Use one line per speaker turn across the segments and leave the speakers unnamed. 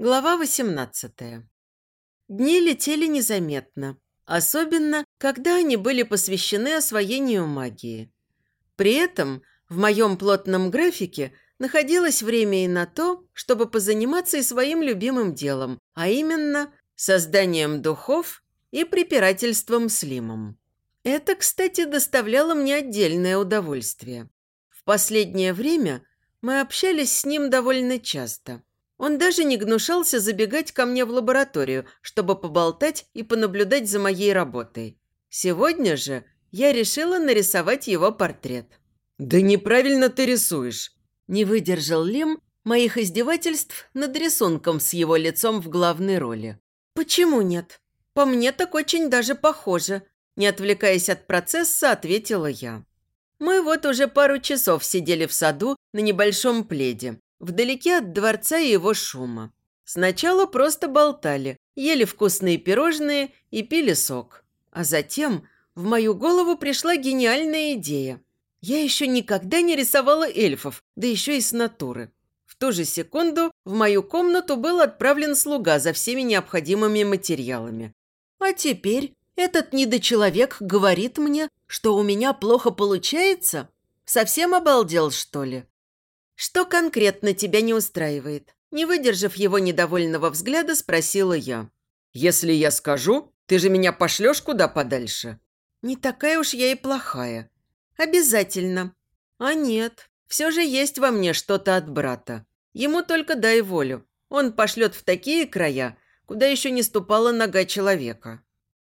Глава 18. Дни летели незаметно, особенно, когда они были посвящены освоению магии. При этом в моем плотном графике находилось время и на то, чтобы позаниматься и своим любимым делом, а именно созданием духов и препирательством с Лимом. Это, кстати, доставляло мне отдельное удовольствие. В последнее время мы общались с ним довольно часто – он даже не гнушался забегать ко мне в лабораторию, чтобы поболтать и понаблюдать за моей работой. Сегодня же я решила нарисовать его портрет.
«Да неправильно ты рисуешь!»
Не выдержал Лим моих издевательств над рисунком с его лицом в главной роли. «Почему нет? По мне так очень даже похоже», не отвлекаясь от процесса, ответила я. Мы вот уже пару часов сидели в саду на небольшом пледе, вдалеке от дворца и его шума. Сначала просто болтали, ели вкусные пирожные и пили сок. А затем в мою голову пришла гениальная идея. Я еще никогда не рисовала эльфов, да еще и с натуры. В ту же секунду в мою комнату был отправлен слуга за всеми необходимыми материалами. А теперь этот недочеловек говорит мне, что у меня плохо получается? Совсем обалдел, что ли? «Что конкретно тебя не устраивает?» Не выдержав его недовольного взгляда, спросила я.
«Если я скажу, ты же меня пошлешь куда подальше?»
«Не такая уж я и плохая». «Обязательно». «А нет, все же есть во мне что-то от брата. Ему только дай волю. Он пошлет в такие края, куда еще не ступала нога человека».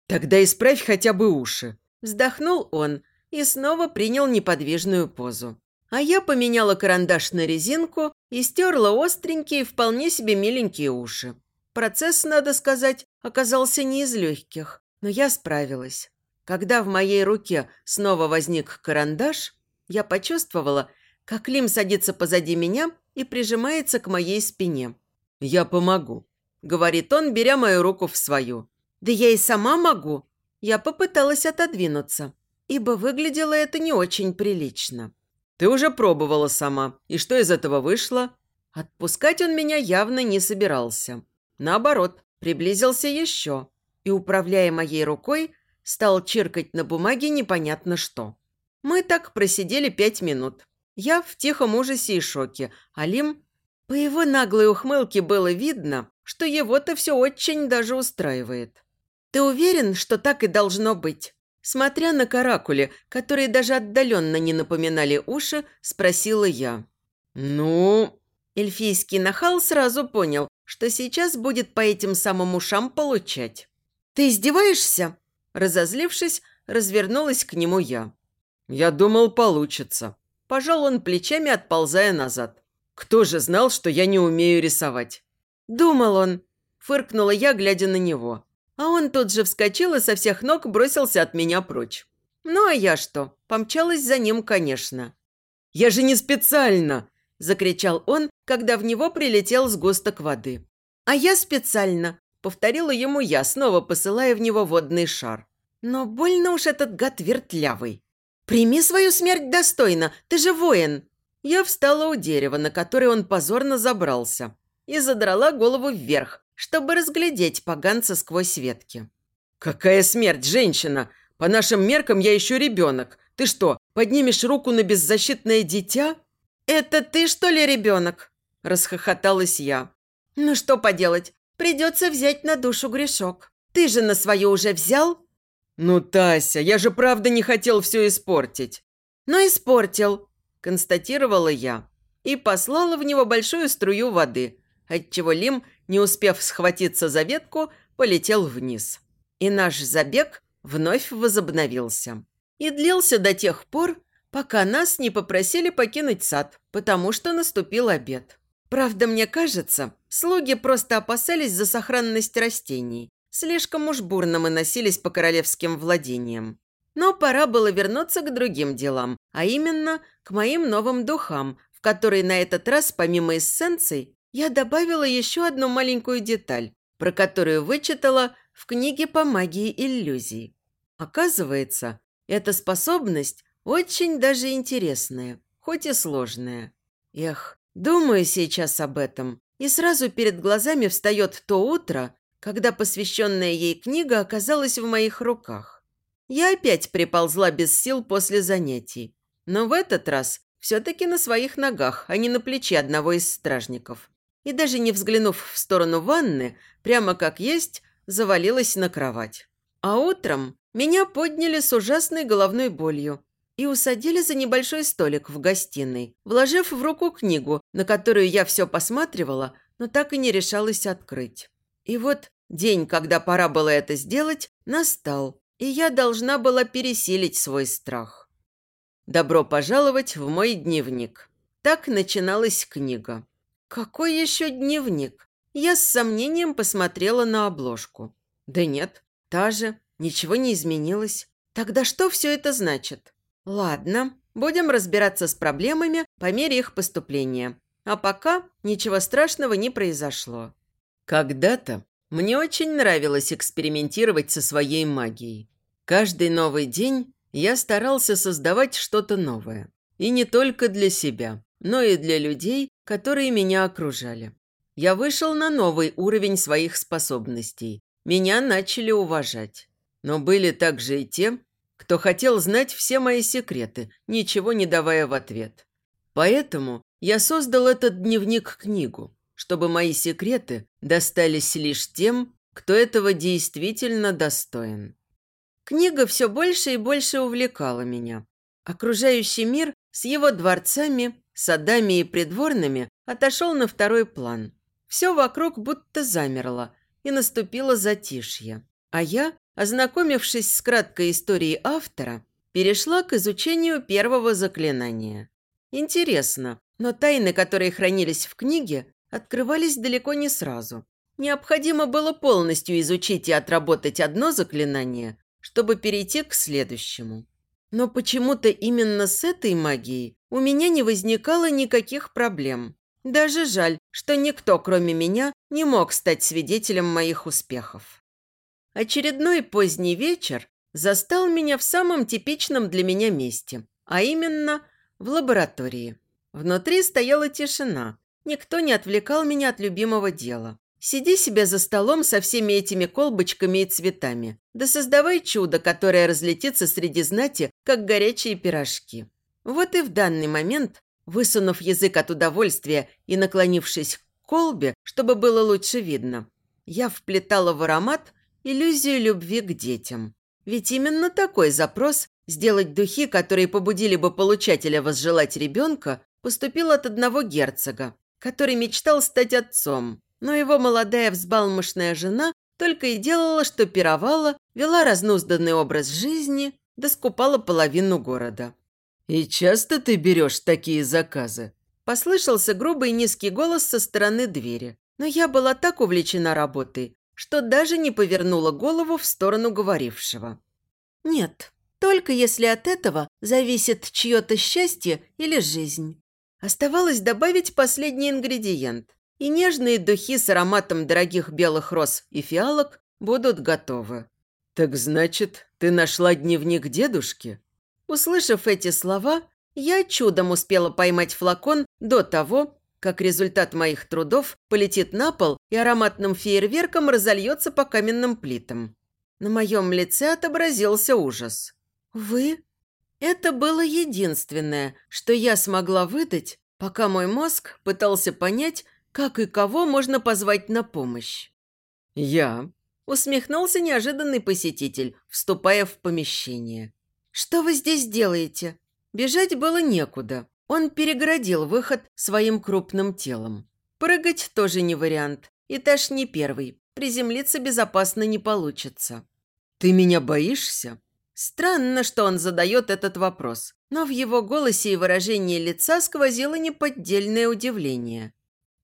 «Тогда исправь хотя бы уши».
Вздохнул он и снова принял неподвижную позу. А я поменяла карандаш на резинку и стерла остренькие, вполне себе миленькие уши. Процесс, надо сказать, оказался не из легких, но я справилась. Когда в моей руке снова возник карандаш, я почувствовала, как Лим садится позади меня и прижимается к моей спине.
«Я помогу», – говорит он, беря мою руку в свою.
«Да я и сама могу». Я попыталась отодвинуться, ибо выглядело это не очень прилично.
Ты уже пробовала сама. И что из этого вышло?
Отпускать он меня явно не собирался. Наоборот, приблизился еще и, управляя моей рукой, стал чиркать на бумаге непонятно что. Мы так просидели пять минут. Я в тихом ужасе и шоке, а Лим... По его наглой ухмылке было видно, что его-то все очень даже устраивает. «Ты уверен, что так и должно быть?» Смотря на каракули, которые даже отдаленно не напоминали уши, спросила я.
«Ну...»
Эльфийский нахал сразу понял, что сейчас будет по этим самым ушам получать. «Ты издеваешься?» Разозлившись, развернулась к нему я.
«Я думал, получится».
Пожал он плечами, отползая назад.
«Кто же знал, что я не умею рисовать?»
«Думал он», – фыркнула я, глядя на него. А он тут же вскочил и со всех ног бросился от меня прочь. Ну а я что? Помчалась за ним, конечно.
«Я же не специально!»
– закричал он, когда в него прилетел сгусток воды. «А я специально!» – повторила ему я, снова посылая в него водный шар. «Но больно уж этот гад вертлявый!» «Прими свою смерть достойно, ты же воин!» Я встала у дерева, на которое он позорно забрался, и задрала голову вверх, чтобы разглядеть поганца сквозь ветки.
«Какая смерть, женщина! По нашим меркам я еще ребенок. Ты что, поднимешь руку на беззащитное дитя?»
«Это ты, что ли, ребенок?» – расхохоталась я. «Ну что поделать, придется взять на душу грешок. Ты же на свое уже взял?»
«Ну, Тася, я же правда не хотел все испортить».
«Ну, испортил», – констатировала я и послала в него большую струю воды, отчего Лим не успев схватиться за ветку, полетел вниз. И наш забег вновь возобновился. И длился до тех пор, пока нас не попросили покинуть сад, потому что наступил обед. Правда, мне кажется, слуги просто опасались за сохранность растений. Слишком уж бурно мы носились по королевским владениям. Но пора было вернуться к другим делам, а именно к моим новым духам, в которые на этот раз, помимо эссенций, я добавила еще одну маленькую деталь, про которую вычитала в книге по магии иллюзий. Оказывается, эта способность очень даже интересная, хоть и сложная. Эх, думаю сейчас об этом, И сразу перед глазами встает то утро, когда посвященная ей книга оказалась в моих руках. Я опять приползла без сил после занятий, но в этот раз все-таки на своих ногах, а не на плече одного из стражников. И даже не взглянув в сторону ванны, прямо как есть, завалилась на кровать. А утром меня подняли с ужасной головной болью и усадили за небольшой столик в гостиной, вложив в руку книгу, на которую я все посматривала, но так и не решалась открыть. И вот день, когда пора было это сделать, настал, и я должна была пересилить свой страх. Добро пожаловать в мой дневник. Так начиналась книга. Какой еще дневник? Я с сомнением посмотрела на обложку. Да нет, та же, ничего не изменилось. Тогда что все это значит? Ладно, будем разбираться с проблемами по мере их поступления. А пока ничего страшного не произошло. Когда-то мне очень нравилось экспериментировать со своей магией. Каждый новый день я старался создавать что-то новое. И не только для себя, но и для людей, которые меня окружали. Я вышел на новый уровень своих способностей. Меня начали уважать. Но были также и те, кто хотел знать все мои секреты, ничего не давая в ответ. Поэтому я создал этот дневник-книгу, чтобы мои секреты достались лишь тем, кто этого действительно достоин. Книга все больше и больше увлекала меня. Окружающий мир с его дворцами, садами и придворными отошел на второй план. Все вокруг будто замерло, и наступило затишье. А я, ознакомившись с краткой историей автора, перешла к изучению первого заклинания. Интересно, но тайны, которые хранились в книге, открывались далеко не сразу. Необходимо было полностью изучить и отработать одно заклинание, чтобы перейти к следующему. Но почему-то именно с этой магией у меня не возникало никаких проблем. Даже жаль, что никто, кроме меня, не мог стать свидетелем моих успехов. Очередной поздний вечер застал меня в самом типичном для меня месте, а именно в лаборатории. Внутри стояла тишина, никто не отвлекал меня от любимого дела. Сиди себе за столом со всеми этими колбочками и цветами, да создавай чудо, которое разлетится среди знати, как горячие пирожки. Вот и в данный момент, высунув язык от удовольствия и наклонившись к колбе, чтобы было лучше видно, я вплетала в аромат иллюзию любви к детям. Ведь именно такой запрос сделать духи, которые побудили бы получателя возжелать ребенка, поступил от одного герцога, который мечтал стать отцом. Но его молодая взбалмошная жена только и делала, что пировала, вела разнузданный образ жизни, да скупала половину города.
«И часто ты берешь такие заказы?»
Послышался грубый низкий голос со стороны двери. Но я была так увлечена работой, что даже не повернула голову в сторону говорившего. «Нет, только если от этого зависит чье-то счастье или жизнь». Оставалось добавить последний ингредиент, и нежные духи с ароматом дорогих белых роз и фиалок будут готовы.
«Так значит, ты нашла дневник дедушки?»
Услышав эти слова, я чудом успела поймать флакон до того, как результат моих трудов полетит на пол и ароматным фейерверком разольется по каменным плитам. На моем лице отобразился ужас. «Вы?» Это было единственное, что я смогла выдать, пока мой мозг пытался понять, как и кого можно позвать на помощь.
«Я», –
усмехнулся неожиданный посетитель, вступая в помещение. «Что вы здесь делаете?» Бежать было некуда. Он перегородил выход своим крупным телом. Прыгать тоже не вариант. Этаж не первый. Приземлиться безопасно не получится.
«Ты меня боишься?»
Странно, что он задает этот вопрос, но в его голосе и выражении лица сквозило неподдельное удивление.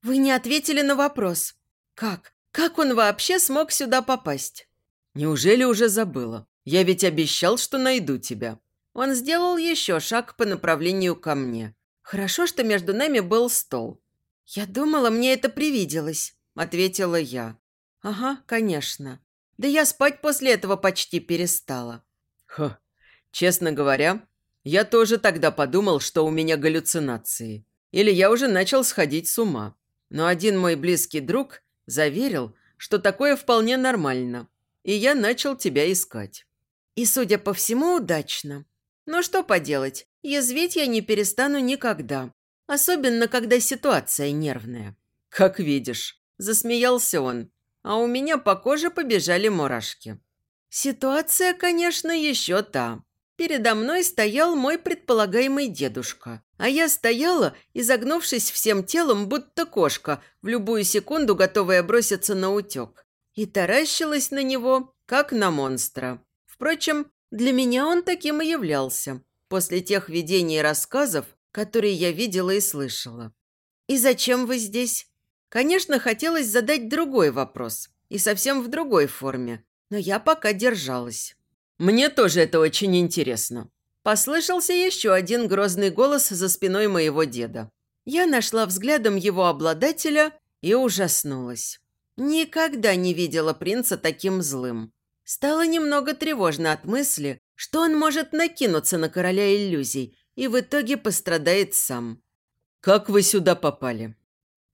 «Вы не ответили на вопрос. Как? Как он вообще смог сюда попасть?»
«Неужели уже забыла? Я ведь обещал, что найду тебя».
Он сделал еще шаг по направлению ко мне. Хорошо, что между нами был стол. «Я думала, мне это привиделось», – ответила я. «Ага, конечно. Да я спать после этого почти перестала».
Ха, честно говоря, я тоже тогда подумал, что у меня галлюцинации. Или я уже начал сходить с ума. Но один мой близкий друг заверил, что такое вполне нормально, и я начал тебя искать.
И, судя по всему, удачно. Но что поделать, язвить я не перестану никогда. Особенно, когда ситуация нервная.
Как видишь, засмеялся он, а у меня по коже побежали мурашки.
Ситуация, конечно, еще та. Передо мной стоял мой предполагаемый дедушка, а я стояла, изогнувшись всем телом, будто кошка, в любую секунду готовая броситься на утек, и таращилась на него, как на монстра. Впрочем, для меня он таким и являлся, после тех видений и рассказов, которые я видела и слышала. «И зачем вы здесь?» Конечно, хотелось задать другой вопрос, и совсем в другой форме, но я пока держалась.
«Мне тоже это очень интересно».
Послышался еще один грозный голос за спиной моего деда. Я нашла взглядом его обладателя и ужаснулась. Никогда не видела принца таким злым. Стало немного тревожно от мысли, что он может накинуться на короля иллюзий и в итоге пострадает сам.
«Как вы сюда попали?»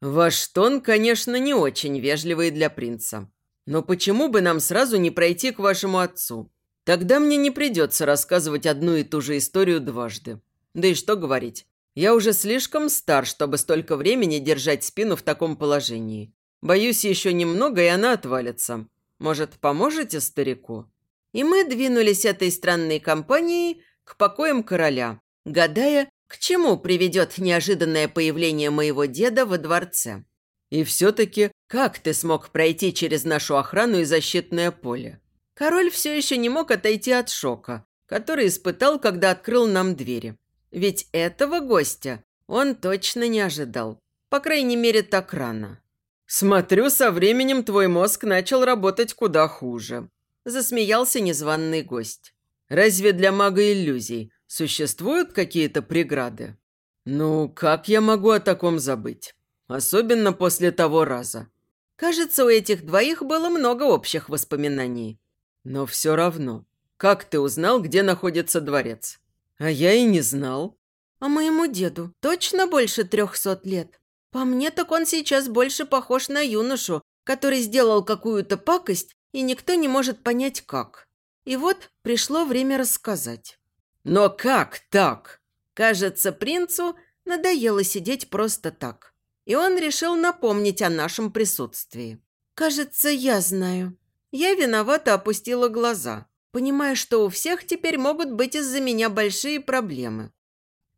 «Ваш тон, конечно, не очень вежливый для принца. Но почему бы нам сразу не пройти к вашему отцу? Тогда мне не придется рассказывать одну и ту же историю дважды. Да и что говорить, я уже слишком стар, чтобы столько времени держать спину в таком положении. Боюсь, еще немного, и она отвалится. Может, поможете старику?»
И мы двинулись этой странной компанией к покоям короля, гадая, к чему приведет неожиданное появление моего деда во дворце.
«И все-таки, как ты смог пройти через нашу охрану и защитное поле?»
Король все еще не мог отойти от шока, который испытал, когда открыл нам двери. Ведь этого гостя он точно не ожидал. По крайней мере, так рано.
«Смотрю, со временем твой мозг начал работать куда хуже», –
засмеялся незваный гость.
«Разве для мага иллюзий существуют какие-то преграды?» «Ну, как я могу о таком забыть? Особенно после того раза».
Кажется, у этих двоих было много общих воспоминаний.
Но все равно, как ты узнал, где находится дворец?
А я и не знал. А моему деду точно больше трехсот лет? По мне, так он сейчас больше похож на юношу, который сделал какую-то пакость, и никто не может понять, как. И вот пришло время рассказать.
Но как так?
Кажется, принцу надоело сидеть просто так. И он решил напомнить о нашем присутствии. Кажется, я знаю. Я виновато опустила глаза, понимая, что у всех теперь могут быть из-за меня большие проблемы.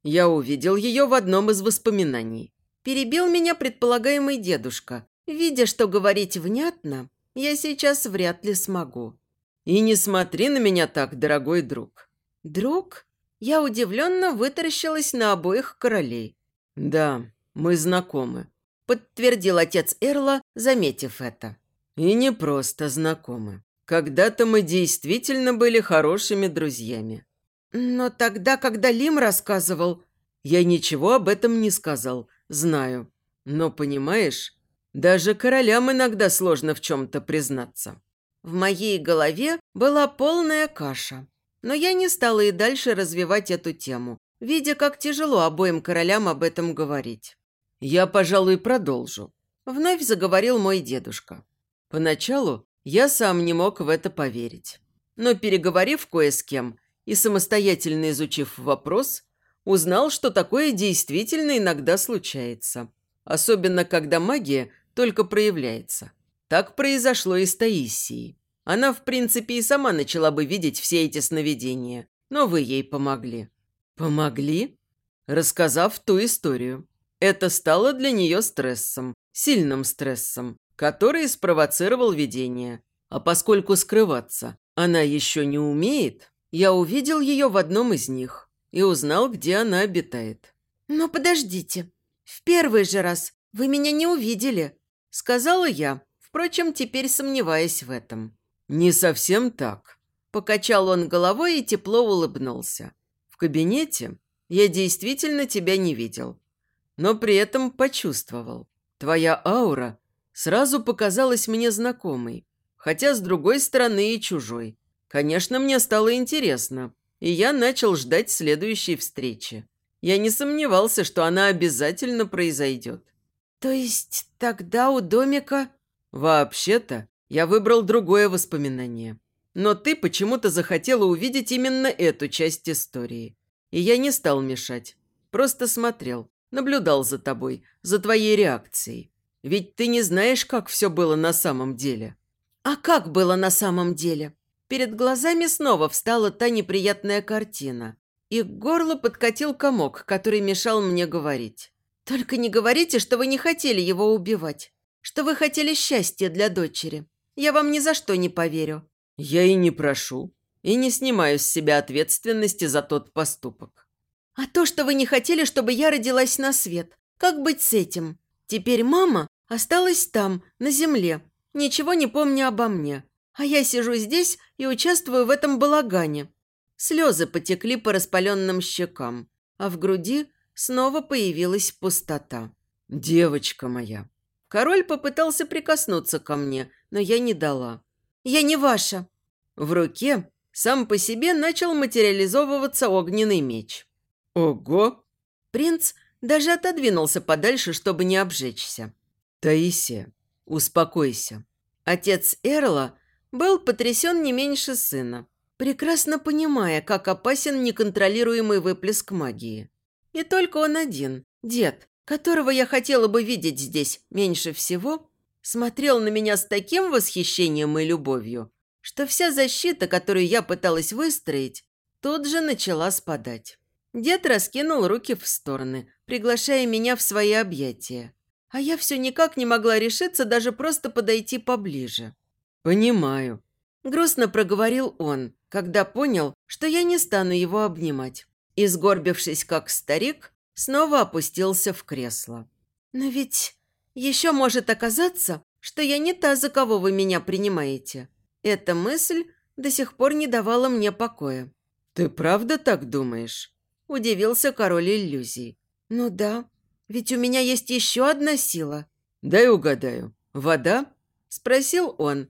Я увидел ее в одном из воспоминаний.
Перебил меня предполагаемый дедушка. Видя, что говорить внятно, я сейчас вряд ли смогу.
И не смотри на меня так, дорогой друг.
Друг? Я удивленно вытаращилась на обоих королей.
Да, мы знакомы.
Подтвердил отец Эрла, заметив это.
И не просто знакомы. Когда-то мы действительно были хорошими друзьями.
Но тогда, когда Лим рассказывал...
Я ничего об этом не сказал, знаю. Но, понимаешь, даже королям иногда сложно в чем-то признаться.
В моей голове была полная каша. Но я не стала и дальше развивать эту тему, видя, как тяжело обоим королям об этом говорить.
«Я, пожалуй, продолжу», –
вновь заговорил мой дедушка.
Поначалу я сам не мог в это поверить. Но переговорив кое с кем и самостоятельно изучив вопрос, узнал, что такое действительно иногда случается. Особенно, когда магия только проявляется. Так произошло и с Таисией. Она, в принципе, и сама начала бы видеть все эти сновидения, но вы ей помогли. Помогли? Рассказав ту историю. Это стало для нее стрессом, сильным стрессом который спровоцировал видение. А поскольку скрываться она еще не умеет, я увидел ее в одном из них и узнал, где она обитает.
«Но подождите, в первый же раз вы меня не увидели», – сказала я, впрочем, теперь сомневаясь в этом.
«Не совсем так», –
покачал он головой и тепло улыбнулся.
«В кабинете я действительно тебя не видел, но при этом почувствовал. Твоя аура сразу показалась мне знакомой, хотя с другой стороны и чужой. Конечно, мне стало интересно, и я начал ждать следующей встречи. Я не сомневался, что она обязательно произойдет.
То есть тогда у домика...
Вообще-то, я выбрал другое воспоминание. Но ты почему-то захотела увидеть именно эту часть истории. И я не стал мешать. Просто смотрел, наблюдал за тобой, за твоей реакцией. Ведь ты не знаешь, как все было на самом деле.
А как было на самом деле? Перед глазами снова встала та неприятная картина. И к горлу подкатил комок, который мешал мне говорить. «Только не говорите, что вы не хотели его убивать. Что вы хотели счастья для дочери. Я вам ни за что не поверю».
«Я и не прошу. И не снимаю с себя ответственности за тот поступок».
«А то, что вы не хотели, чтобы я родилась на свет. Как быть с этим? Теперь мама осталась там, на земле, ничего не помня обо мне. А я сижу здесь и участвую в этом балагане. Слезы потекли по распаленным щекам, а в груди снова появилась пустота.
«Девочка моя!»
Король попытался прикоснуться ко мне, но я не дала. «Я не ваша!» В руке сам по себе начал материализовываться огненный меч.
«Ого!»
Принц даже отодвинулся подальше, чтобы не обжечься.
«Таисия, успокойся».
Отец Эрла был потрясен не меньше сына, прекрасно понимая, как опасен неконтролируемый выплеск магии. И только он один, дед, которого я хотела бы видеть здесь меньше всего, смотрел на меня с таким восхищением и любовью, что вся защита, которую я пыталась выстроить, тут же начала спадать. Дед раскинул руки в стороны, приглашая меня в свои объятия. А я все никак не могла решиться даже просто подойти поближе.
«Понимаю», –
грустно проговорил он, когда понял, что я не стану его обнимать. И, сгорбившись как старик, снова опустился в кресло. «Но ведь еще может оказаться, что я не та, за кого вы меня принимаете. Эта мысль до сих пор не давала мне покоя».
«Ты правда так думаешь?»
– удивился король иллюзий. «Ну да, ведь у меня есть еще одна сила».
«Дай угадаю. Вода?»
– спросил он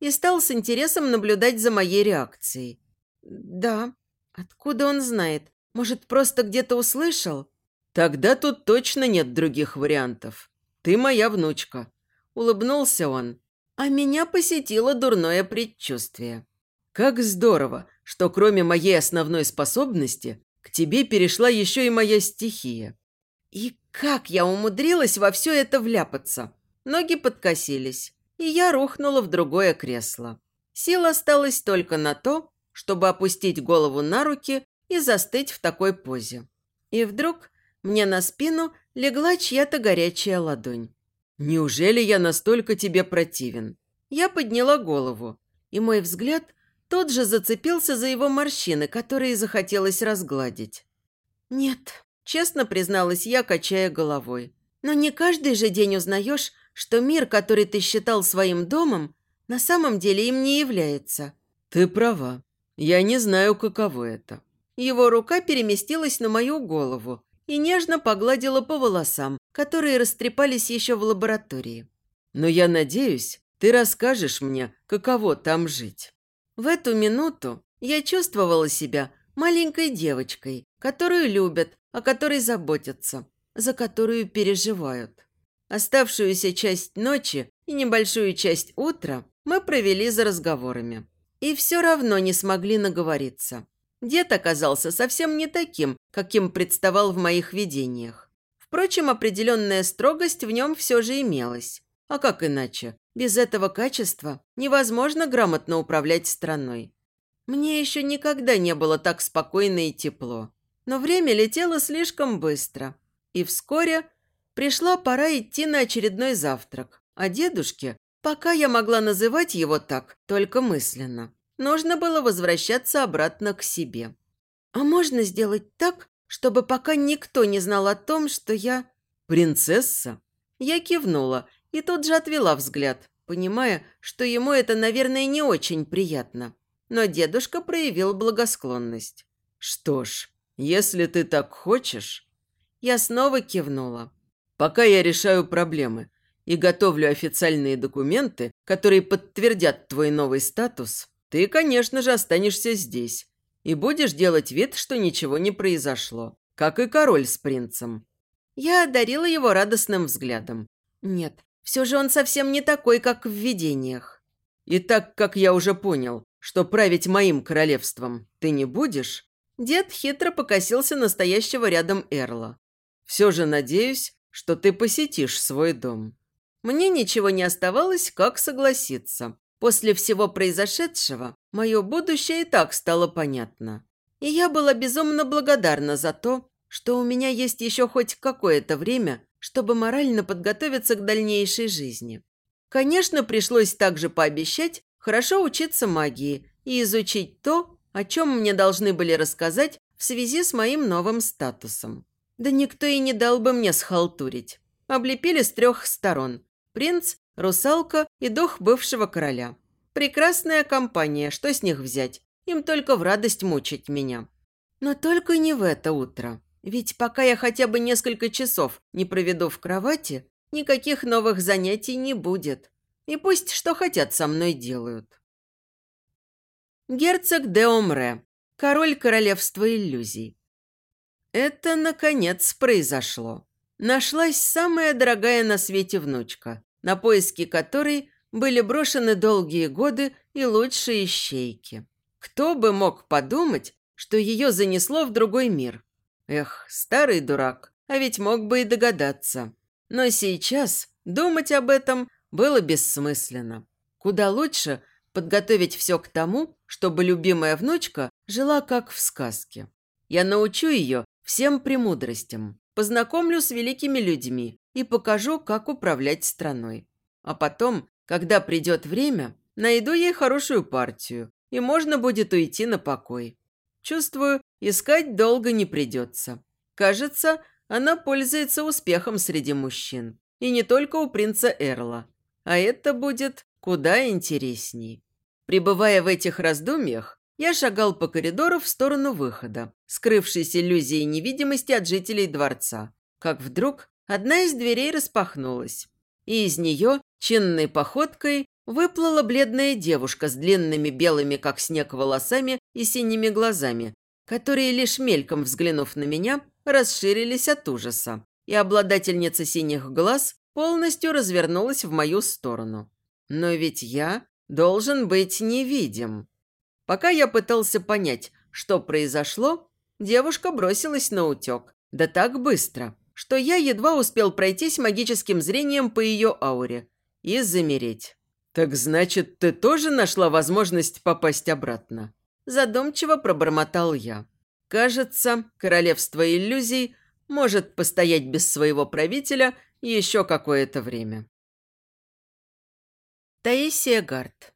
и стал с интересом наблюдать за моей реакцией. «Да. Откуда он знает? Может, просто где-то услышал?»
«Тогда тут точно нет других вариантов. Ты моя внучка», – улыбнулся он.
А меня посетило дурное предчувствие.
«Как здорово, что кроме моей основной способности к тебе перешла еще и моя стихия».
И как я умудрилась во все это вляпаться? Ноги подкосились и я рухнула в другое кресло. Сил осталось только на то, чтобы опустить голову на руки и застыть в такой позе. И вдруг мне на спину легла чья-то горячая ладонь.
«Неужели я настолько тебе противен?»
Я подняла голову, и мой взгляд тот же зацепился за его морщины, которые захотелось разгладить. «Нет», – честно призналась я, качая головой. «Но не каждый же день узнаешь, что мир, который ты считал своим домом, на самом деле им не является.
Ты права. Я не знаю, каково это.
Его рука переместилась на мою голову и нежно погладила по волосам, которые растрепались еще в лаборатории.
Но я надеюсь, ты расскажешь мне, каково там жить.
В эту минуту я чувствовала себя маленькой девочкой, которую любят, о которой заботятся, за которую переживают. Оставшуюся часть ночи и небольшую часть утра мы провели за разговорами. И все равно не смогли наговориться. Дед оказался совсем не таким, каким представал в моих видениях. Впрочем, определенная строгость в нем все же имелась. А как иначе? Без этого качества невозможно грамотно управлять страной. Мне еще никогда не было так спокойно и тепло. Но время летело слишком быстро. И вскоре Пришла пора идти на очередной завтрак, а дедушке, пока я могла называть его так, только мысленно, нужно было возвращаться обратно к себе. А можно сделать так, чтобы пока никто не знал о том, что я...
Принцесса?
Я кивнула и тут же отвела взгляд, понимая, что ему это, наверное, не очень приятно. Но дедушка проявил благосклонность.
«Что ж, если ты так хочешь...»
Я снова кивнула.
Пока я решаю проблемы и готовлю официальные документы, которые подтвердят твой новый статус, ты, конечно же, останешься здесь и будешь делать вид, что ничего не произошло, как и король с принцем.
Я одарила его радостным взглядом. Нет, все же он совсем не такой, как в видениях.
И так как я уже понял, что править моим королевством ты не будешь,
дед хитро покосился настоящего рядом Эрла.
Все же надеюсь, что ты посетишь свой дом.
Мне ничего не оставалось, как согласиться. После всего произошедшего мое будущее и так стало понятно. И я была безумно благодарна за то, что у меня есть еще хоть какое-то время, чтобы морально подготовиться к дальнейшей жизни. Конечно, пришлось также пообещать хорошо учиться магии и изучить то, о чем мне должны были рассказать в связи с моим новым статусом. Да никто и не дал бы мне схалтурить. Облепили с трех сторон. Принц, русалка и дух бывшего короля. Прекрасная компания, что с них взять? Им только в радость мучить меня. Но только не в это утро. Ведь пока я хотя бы несколько часов не проведу в кровати, никаких новых занятий не будет. И пусть что хотят со мной делают. Герцог де Омре, король королевства иллюзий. Это, наконец, произошло. Нашлась самая дорогая на свете внучка, на поиски которой были брошены долгие годы и лучшие щейки. Кто бы мог подумать, что ее занесло в другой мир? Эх, старый дурак, а ведь мог бы и догадаться. Но сейчас думать об этом было бессмысленно. Куда лучше подготовить все к тому, чтобы любимая внучка жила как в сказке. Я научу ее всем премудростям, познакомлю с великими людьми и покажу, как управлять страной. А потом, когда придет время, найду ей хорошую партию, и можно будет уйти на покой. Чувствую, искать долго не придется. Кажется, она пользуется успехом среди мужчин. И не только у принца Эрла. А это будет куда интересней. Пребывая в этих раздумьях, я шагал по коридору в сторону выхода, скрывшись иллюзией невидимости от жителей дворца. Как вдруг одна из дверей распахнулась, и из нее чинной походкой выплыла бледная девушка с длинными белыми, как снег, волосами и синими глазами, которые, лишь мельком взглянув на меня, расширились от ужаса, и обладательница синих глаз полностью развернулась в мою сторону. Но ведь я должен быть невидим. Пока я пытался понять, что произошло, девушка бросилась на утек. Да так быстро, что я едва успел пройтись магическим зрением по ее ауре и замереть.
«Так значит, ты тоже нашла возможность попасть обратно?»
Задумчиво пробормотал я. «Кажется, королевство иллюзий может постоять без своего правителя еще какое-то время». Таисия Гарт.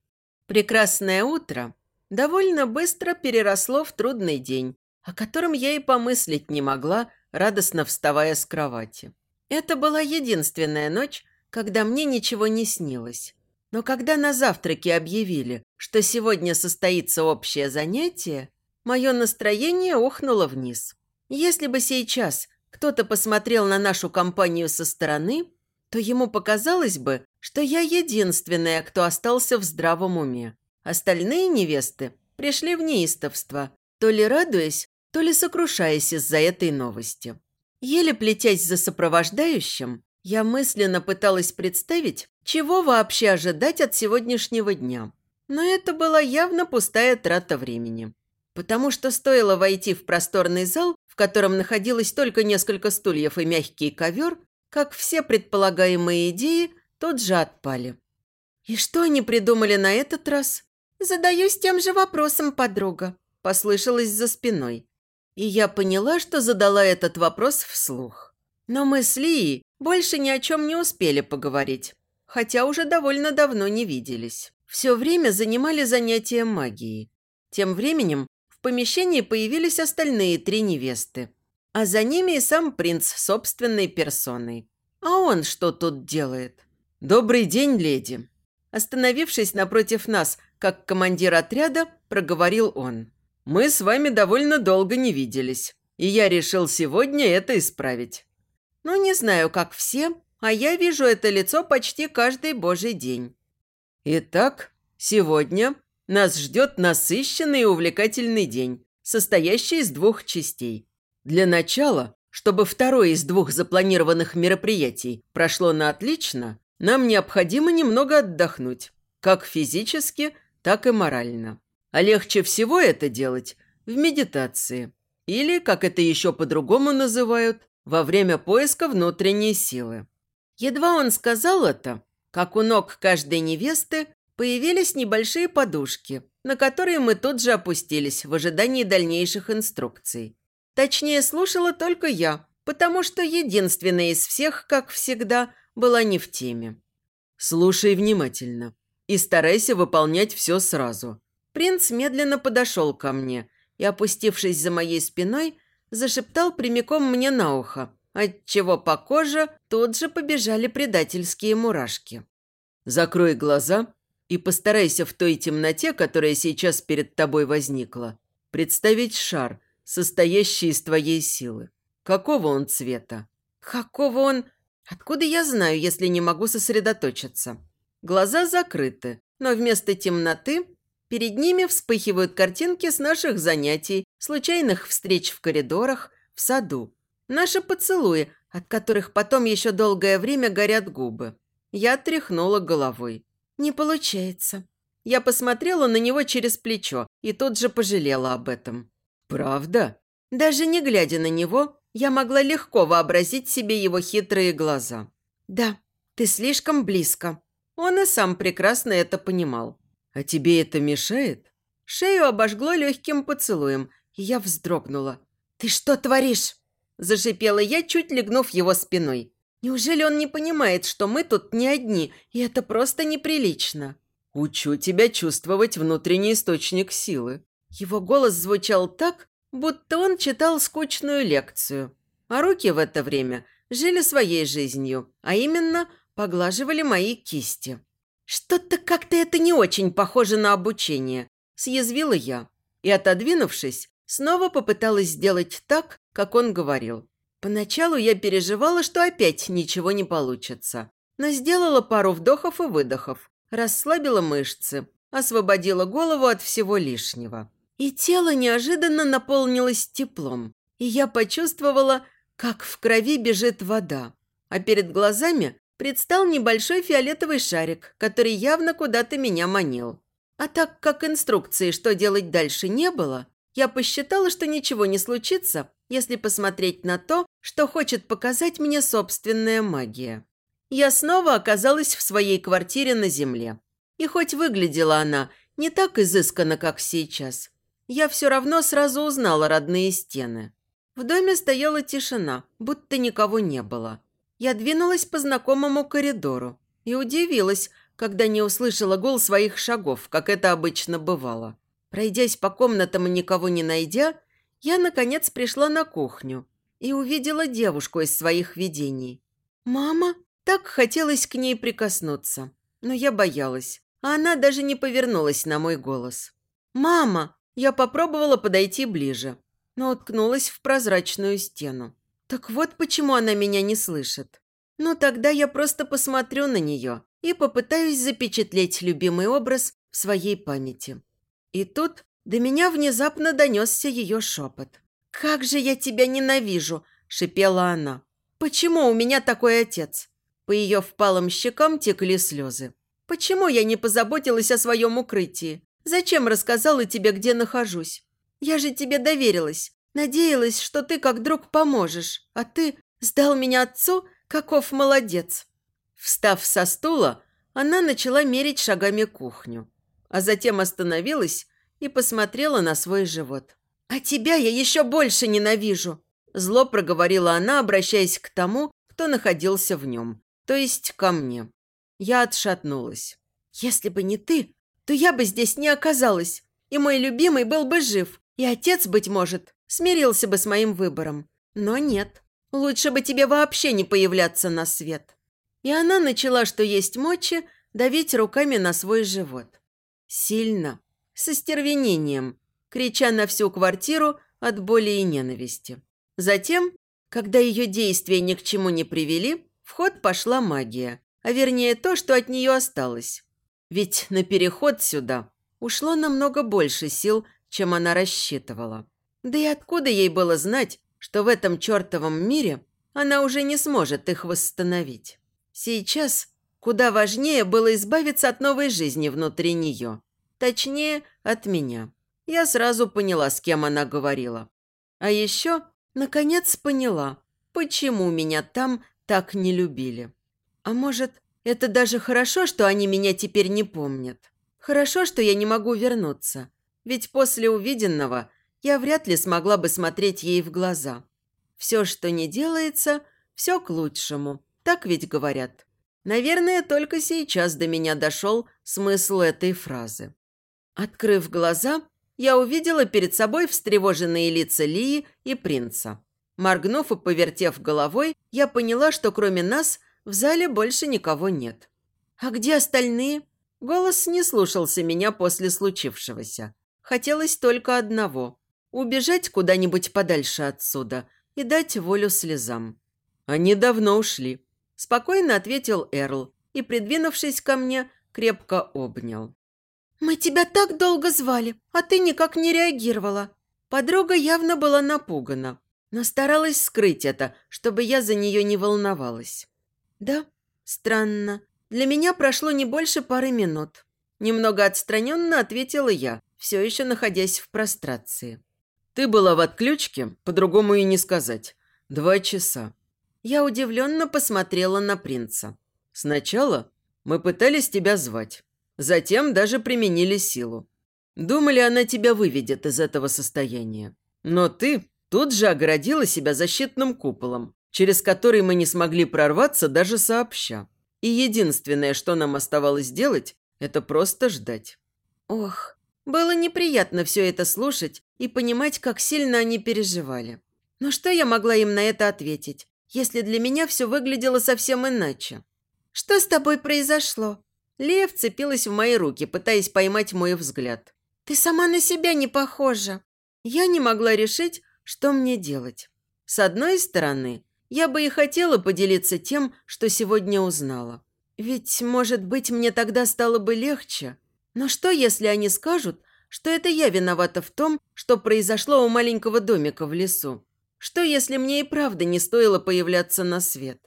Прекрасное утро довольно быстро переросло в трудный день, о котором я и помыслить не могла, радостно вставая с кровати. Это была единственная ночь, когда мне ничего не снилось. Но когда на завтраке объявили, что сегодня состоится общее занятие, мое настроение ухнуло вниз. Если бы сейчас кто-то посмотрел на нашу компанию со стороны, то ему показалось бы, что я единственная, кто остался в здравом уме. Остальные невесты пришли в неистовство, то ли радуясь, то ли сокрушаясь из-за этой новости. Еле плетясь за сопровождающим, я мысленно пыталась представить, чего вообще ожидать от сегодняшнего дня. Но это была явно пустая трата времени. Потому что стоило войти в просторный зал, в котором находилось только несколько стульев и мягкий ковер, как все предполагаемые идеи тут же отпали. И что они придумали на этот раз? «Задаюсь тем же вопросом, подруга», – послышалось за спиной. И я поняла, что задала этот вопрос вслух. Но мы с Лией больше ни о чем не успели поговорить, хотя уже довольно давно не виделись. Все время занимали занятия магией. Тем временем помещении появились остальные три невесты, а за ними и сам принц собственной персоной. А он что тут делает?
«Добрый день, леди!»
Остановившись напротив нас, как командир отряда, проговорил он.
«Мы с вами довольно долго не виделись, и я решил сегодня это исправить.
Ну, не знаю, как все, а я вижу это лицо почти каждый божий день.
Итак, сегодня нас ждет насыщенный и увлекательный день, состоящий из двух частей. Для начала, Чтобы второе из двух запланированных мероприятий прошло на отлично, нам необходимо немного отдохнуть, как физически, так и морально. А легче всего это делать в медитации. Или, как это еще по-другому называют, во время поиска внутренней силы. Едва он сказал это, как у ног каждой невесты появились небольшие подушки, на которые мы тут же опустились в ожидании дальнейших инструкций. Точнее, слушала только я, потому что единственная из всех, как всегда, была не в теме. «Слушай внимательно и старайся выполнять все сразу». Принц медленно подошел ко мне и, опустившись за моей спиной, зашептал прямиком мне на ухо, отчего по коже тут же побежали предательские мурашки. «Закрой глаза и постарайся в той темноте, которая сейчас перед тобой возникла, представить шар, состоящий из твоей силы. Какого он цвета?
Какого он... Откуда я знаю, если не могу сосредоточиться? Глаза закрыты, но вместо темноты перед ними вспыхивают картинки с наших занятий, случайных встреч в коридорах, в саду. Наши поцелуи, от которых потом еще долгое время горят губы. Я тряхнула головой. Не получается. Я посмотрела на него через плечо и тут же пожалела об этом.
«Правда?»
Даже не глядя на него, я могла легко вообразить себе его хитрые глаза. «Да, ты слишком близко». Он и сам прекрасно это понимал.
«А тебе это мешает?»
Шею обожгло легким поцелуем, и я вздрогнула. «Ты что творишь?» Зашипела я, чуть легнув его спиной. «Неужели он не понимает, что мы тут не одни, и это просто неприлично?»
«Учу тебя чувствовать внутренний источник силы».
Его голос звучал так, будто он читал скучную лекцию. А руки в это время жили своей жизнью, а именно поглаживали мои кисти. «Что-то как-то это не очень похоже на обучение», – съязвила я. И, отодвинувшись, снова попыталась сделать так, как он говорил. Поначалу я переживала, что опять ничего не получится. Но сделала пару вдохов и выдохов, расслабила мышцы, освободила голову от всего лишнего. И тело неожиданно наполнилось теплом, и я почувствовала, как в крови бежит вода. А перед глазами предстал небольшой фиолетовый шарик, который явно куда-то меня манил. А так как инструкции, что делать дальше, не было, я посчитала, что ничего не случится, если посмотреть на то, что хочет показать мне собственная магия. Я снова оказалась в своей квартире на земле. И хоть выглядела она не так изысканно, как сейчас, я все равно сразу узнала родные стены. В доме стояла тишина, будто никого не было. Я двинулась по знакомому коридору и удивилась, когда не услышала гул своих шагов, как это обычно бывало. Пройдясь по комнатам и никого не найдя, я, наконец, пришла на кухню и увидела девушку из своих видений. «Мама?» Так хотелось к ней прикоснуться, но я боялась, а она даже не повернулась на мой голос. «Мама!» Я попробовала подойти ближе, но уткнулась в прозрачную стену. Так вот почему она меня не слышит. Ну, тогда я просто посмотрю на нее и попытаюсь запечатлеть любимый образ в своей памяти. И тут до меня внезапно донесся ее шепот. «Как же я тебя ненавижу!» – шипела она. «Почему у меня такой отец?» По ее впалым щекам текли слезы. «Почему я не позаботилась о своем укрытии? Зачем рассказала тебе, где нахожусь? Я же тебе доверилась. Надеялась, что ты как друг поможешь. А ты сдал меня отцу, каков молодец». Встав со стула, она начала мерить шагами кухню, а затем остановилась и посмотрела на свой живот. «А тебя я еще больше ненавижу!» Зло проговорила она, обращаясь к тому, кто находился в нем, то есть ко мне. Я отшатнулась. «Если бы не ты, то я бы здесь не оказалась, и мой любимый был бы жив, и отец, быть может, смирился бы с моим выбором. Но нет, лучше бы тебе вообще не появляться на свет». И она начала, что есть мочи, давить руками на свой живот. Сильно, со стервенением, крича на всю квартиру от боли и ненависти. Затем, когда ее действия ни к чему не привели, в ход пошла магия, а вернее то, что от нее осталось. Ведь на переход сюда ушло намного больше сил, чем она рассчитывала. Да и откуда ей было знать, что в этом чертовом мире она уже не сможет их восстановить. Сейчас куда важнее было избавиться от новой жизни внутри нее. Точнее, от меня. Я сразу поняла, с кем она говорила. А еще, наконец, поняла, почему меня там так не любили. А может, это даже хорошо, что они меня теперь не помнят. Хорошо, что я не могу вернуться. Ведь после увиденного я вряд ли смогла бы смотреть ей в глаза. Все, что не делается, все к лучшему. Так ведь говорят. Наверное, только сейчас до меня дошел смысл этой фразы. Открыв глаза, я увидела перед собой встревоженные лица Лии и принца. Моргнув и повертев головой, я поняла, что кроме нас в зале больше никого нет. «А где остальные?» Голос не слушался меня после случившегося. Хотелось только одного – убежать куда-нибудь подальше отсюда и дать волю слезам.
«Они давно ушли», –
спокойно ответил Эрл и, придвинувшись ко мне, крепко обнял. «Мы тебя так долго звали, а ты никак не реагировала». Подруга явно была напугана, но старалась скрыть это, чтобы я за нее не волновалась. «Да, странно. Для меня прошло не больше пары минут». Немного отстраненно ответила я, все еще находясь в прострации.
«Ты была в отключке, по-другому и не сказать. Два часа».
Я удивленно посмотрела на принца.
«Сначала мы пытались тебя звать. Затем даже применили силу. Думали, она тебя выведет из этого состояния. Но ты тут же огородила себя защитным куполом, через который мы не смогли прорваться даже сообща. И единственное, что нам оставалось делать, это просто ждать.
Ох, было неприятно все это слушать и понимать, как сильно они переживали. Но что я могла им на это ответить, если для меня все выглядело совсем иначе? «Что с тобой произошло?» Лея вцепилась в мои руки, пытаясь поймать мой взгляд. «Ты сама на себя не похожа». Я не могла решить, что мне делать. С одной стороны, я бы и хотела поделиться тем, что сегодня узнала. Ведь, может быть, мне тогда стало бы легче. Но что, если они скажут, что это я виновата в том, что произошло у маленького домика в лесу? Что, если мне и правда не стоило появляться на свет?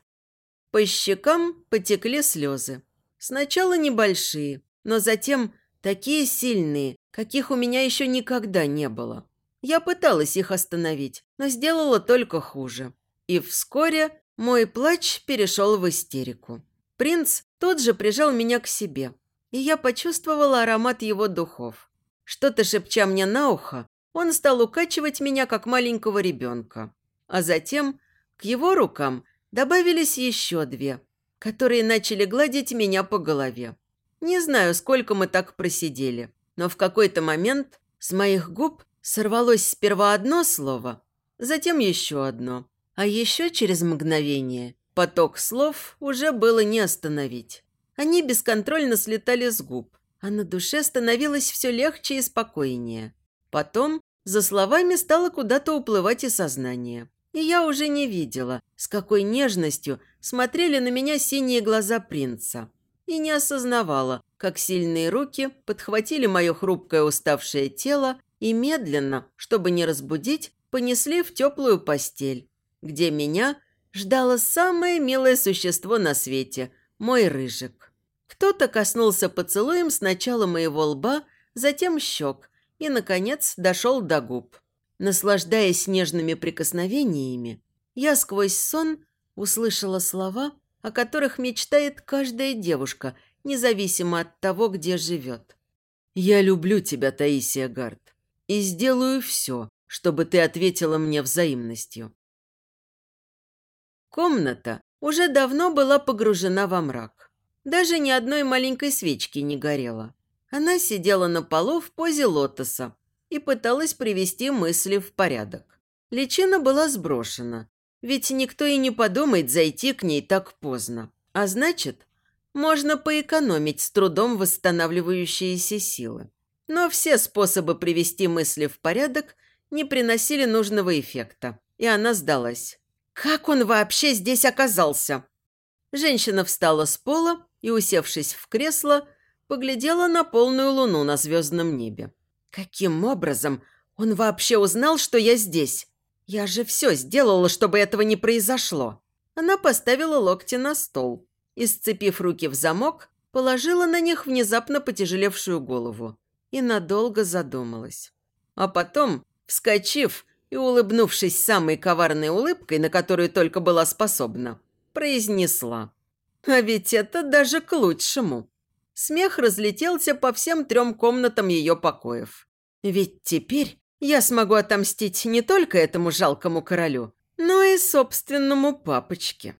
По щекам потекли слезы. Сначала небольшие, но затем такие сильные, каких у меня еще никогда не было. Я пыталась их остановить, но сделала только хуже. И вскоре мой плач перешел в истерику. Принц тут же прижал меня к себе, и я почувствовала аромат его духов. Что-то шепча мне на ухо, он стал укачивать меня, как маленького ребенка. А затем к его рукам добавились еще две, которые начали гладить меня по голове. Не знаю, сколько мы так просидели, но в какой-то момент с моих губ сорвалось сперва одно слово, затем еще одно, а еще через мгновение поток слов уже было не остановить. Они бесконтрольно слетали с губ, а на душе становилось все легче и спокойнее. Потом за словами стало куда-то уплывать и сознание. И я уже не видела, с какой нежностью смотрели на меня синие глаза принца. И не осознавала, как сильные руки подхватили мое хрупкое уставшее тело и медленно, чтобы не разбудить, понесли в теплую постель, где меня ждало самое милое существо на свете – мой рыжик. Кто-то коснулся поцелуем сначала моего лба, затем щек и, наконец, дошел до губ. Наслаждаясь нежными прикосновениями, я сквозь сон услышала слова, о которых мечтает каждая девушка, независимо от того, где живет.
«Я люблю тебя, Таисия Гард, и сделаю все, чтобы ты ответила мне взаимностью».
Комната уже давно была погружена во мрак. Даже ни одной маленькой свечки не горело. Она сидела на полу в позе лотоса, и пыталась привести мысли в порядок. Личина была сброшена, ведь никто и не подумает зайти к ней так поздно. А значит, можно поэкономить с трудом восстанавливающиеся силы. Но все способы привести мысли в порядок не приносили нужного эффекта, и она сдалась. «Как он вообще здесь оказался?» Женщина встала с пола и, усевшись в кресло, поглядела на полную луну на звездном небе. Каким образом он вообще узнал, что я здесь? Я же все сделала, чтобы этого не произошло. Она поставила локти на стол и, сцепив руки в замок, положила на них внезапно потяжелевшую голову и надолго задумалась. А потом, вскочив и улыбнувшись самой коварной улыбкой, на которую только была способна, произнесла. «А ведь это даже к лучшему». Смех разлетелся по всем трем комнатам ее покоев. «Ведь теперь я смогу отомстить не только этому жалкому королю, но и собственному папочке».